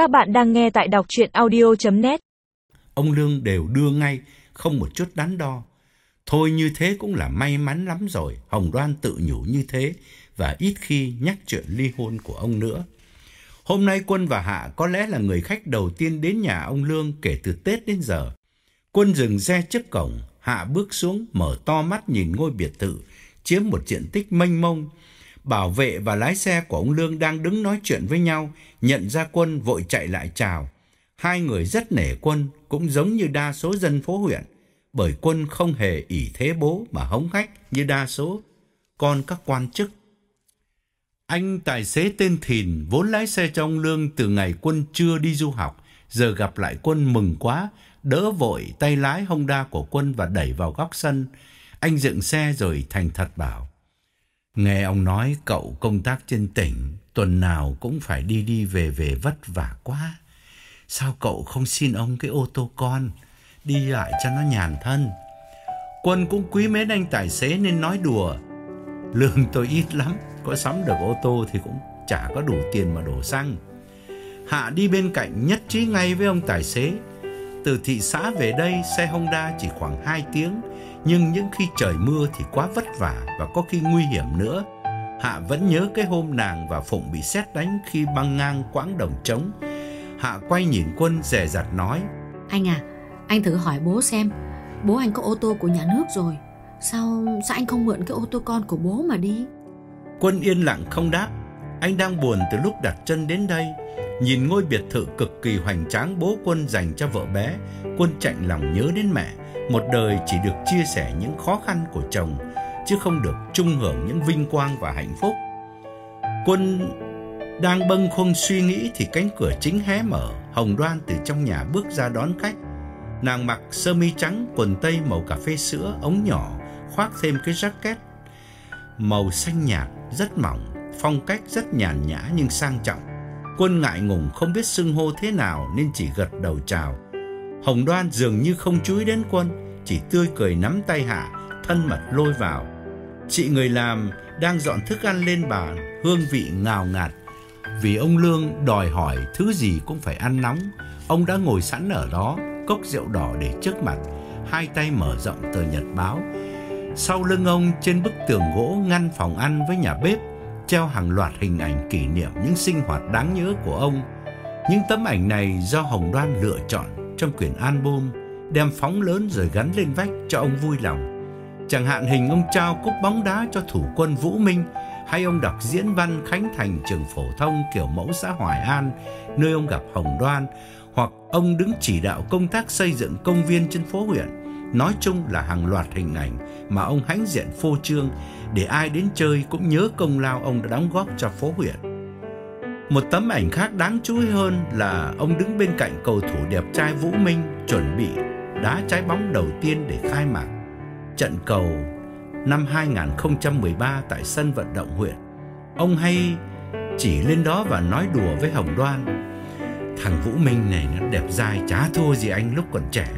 Các bạn đang nghe tại đọc chuyện audio.net Ông Lương đều đưa ngay, không một chút đắn đo. Thôi như thế cũng là may mắn lắm rồi, Hồng Đoan tự nhủ như thế và ít khi nhắc chuyện ly hôn của ông nữa. Hôm nay Quân và Hạ có lẽ là người khách đầu tiên đến nhà ông Lương kể từ Tết đến giờ. Quân dừng xe trước cổng, Hạ bước xuống mở to mắt nhìn ngôi biệt thự chiếm một diện tích mênh mông. Bảo vệ và lái xe của ông Lương đang đứng nói chuyện với nhau, nhận ra Quân vội chạy lại chào. Hai người rất nể Quân, cũng giống như đa số dân phố huyện, bởi Quân không hề ỷ thế bố mà hống hách như đa số con các quan chức. Anh tài xế tên Thìn vốn lái xe cho ông Lương từ ngày Quân chưa đi du học, giờ gặp lại Quân mừng quá, đỡ vội tay lái Honda của Quân và đẩy vào góc sân. Anh dựng xe rồi thành thật bảo. Nghe ông nói cậu công tác trên tỉnh, tuần nào cũng phải đi đi về về vất vả quá. Sao cậu không xin ông cái ô tô con, đi lại cho nó nhàn thân. Quân cũng quý mến anh tài xế nên nói đùa. Lương tôi ít lắm, có sắm được ô tô thì cũng chả có đủ tiền mà đổ xăng. Hạ đi bên cạnh nhất trí ngay với ông tài xế. Từ thị xã về đây xe Honda chỉ khoảng 2 tiếng, nhưng những khi trời mưa thì quá vất vả và có khi nguy hiểm nữa. Hạ vẫn nhớ cái hôm nàng và Phụng bị xét đánh khi băng ngang quãng đồng trống. Hạ quay nhìn Quân dè dặt nói: Anh à, anh thử hỏi bố xem, bố anh có ô tô của nhà nước rồi, sao sao anh không mượn cái ô tô con của bố mà đi? Quân yên lặng không đáp. Anh đang buồn từ lúc đặt chân đến đây. Nhìn ngôi biệt thự cực kỳ hoành tráng bố Quân dành cho vợ bé, Quân chạnh lòng nhớ đến mẹ. Một đời chỉ được chia sẻ những khó khăn của chồng, chứ không được chung hưởng những vinh quang và hạnh phúc. Quân đang bâng khuâng suy nghĩ thì cánh cửa chính hé mở, Hồng Đoan từ trong nhà bước ra đón khách. Nàng mặc sơ mi trắng, quần tây màu cà phê sữa, ống nhỏ, khoác thêm cái jacket màu xanh nhạt, rất mỏng, phong cách rất nhàn nhã nhưng sang trọng. Quân ngại ngùng không biết xưng hô thế nào nên chỉ gật đầu chào. Hồng Đoan dường như không chú ý đến Quân, chỉ tươi cười nắm tay Hạ, thân mật lôi vào. Chị người làm đang dọn thức ăn lên bàn, hương vị ngào ngạt. Vì ông Lương đòi hỏi thứ gì cũng phải ăn nóng, ông đã ngồi sẵn ở đó, cốc rượu đỏ để trước mặt, hai tay mở rộng tờ nhật báo. Sau lưng ông trên bức tường gỗ ngăn phòng ăn với nhà bếp, treo hàng loạt hình ảnh kỷ niệm những sinh hoạt đáng nhớ của ông. Những tấm ảnh này do Hồng Đoan lựa chọn trong quyển album, đem phóng lớn rồi gắn lên vách cho ông vui lòng. Chẳng hạn hình ông trao cúp bóng đá cho thủ quân Vũ Minh, hay ông đọc diễn văn khánh thành trường phổ thông kiểu mẫu xã Hoài An, nơi ông gặp Hồng Đoan, hoặc ông đứng chỉ đạo công tác xây dựng công viên trên phố huyện. Nói chung là hàng loạt hình ảnh mà ông hãnh diện phô trương để ai đến chơi cũng nhớ công lao ông đã đóng góp cho phố huyện. Một tấm ảnh khác đáng chú ý hơn là ông đứng bên cạnh cầu thủ đẹp trai Vũ Minh chuẩn bị đá trái bóng đầu tiên để khai mạc trận cầu năm 2013 tại sân vận động huyện. Ông hay chỉ lên đó và nói đùa với Hồng Đoan. Thằng Vũ Minh này nó đẹp dai chả thua gì anh lúc còn trẻ.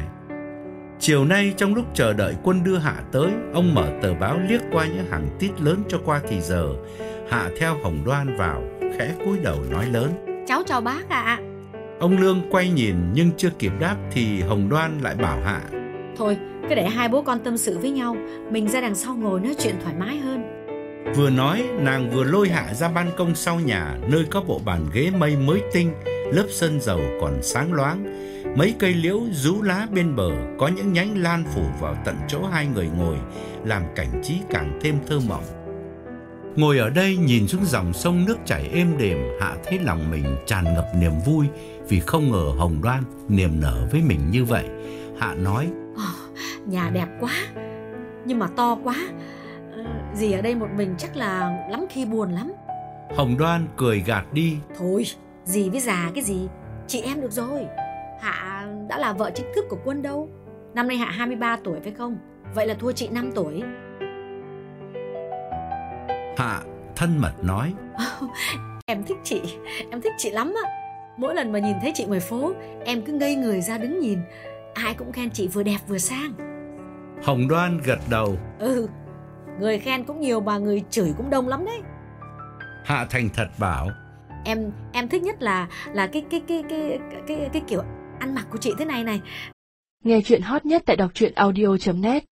Chiều nay trong lúc chờ đợi quân đưa Hạ tới, ông mở tờ báo liếc qua những hàng tít lớn cho qua thì giờ. Hạ theo Hồng Đoan vào, khẽ cúi đầu nói lớn. Cháu chào bác ạ. Ông Lương quay nhìn nhưng chưa kịp đáp thì Hồng Đoan lại bảo Hạ. Thôi, cứ để hai bố con tâm sự với nhau, mình ra đằng sau ngồi nói chuyện thoải mái hơn. Vừa nói, nàng vừa lôi Hạ ra ban công sau nhà, nơi có bộ bàn ghế mây mới tinh, lớp sơn dầu còn sáng loáng. Mấy cây liễu rú lá bên bờ có những nhánh lan phủ vào tận chỗ hai người ngồi, làm cảnh trí càng thêm thơ mộng. Ngồi ở đây nhìn xuống dòng sông nước chảy êm đềm, Hạ thấy lòng mình tràn ngập niềm vui vì không ngờ Hồng Đoan niềm nở với mình như vậy. Hạ nói: oh, "Nhà đẹp quá, nhưng mà to quá. Ờ, dì ở đây một mình chắc là lắm khi buồn lắm." Hồng Đoan cười gạt đi: "Thôi, dì với già cái gì, chị em được rồi." Hạ đã là vợ chính thức của Quân đâu? Năm nay Hạ 23 tuổi phải không? Vậy là thua chị 5 tuổi. Hạ thân mật nói. Em thích chị Em thích chị lắm á. Mỗi lần mà nhìn thấy chị ngoài phố Em cứ ngây người ra đứng nhìn. Ai cũng khen chị vừa đẹp vừa sang. Hồng Đoan gật đầu. Ừ Người khen cũng nhiều mà người chửi cũng đông lắm đấy. Hạ thành thật bảo. Em em thích nhất là là cái cái cái cái cái cái, cái kiểu ăn mặc của chị thế này này. Nghe chuyện hot nhất tại đọc truyện audio.net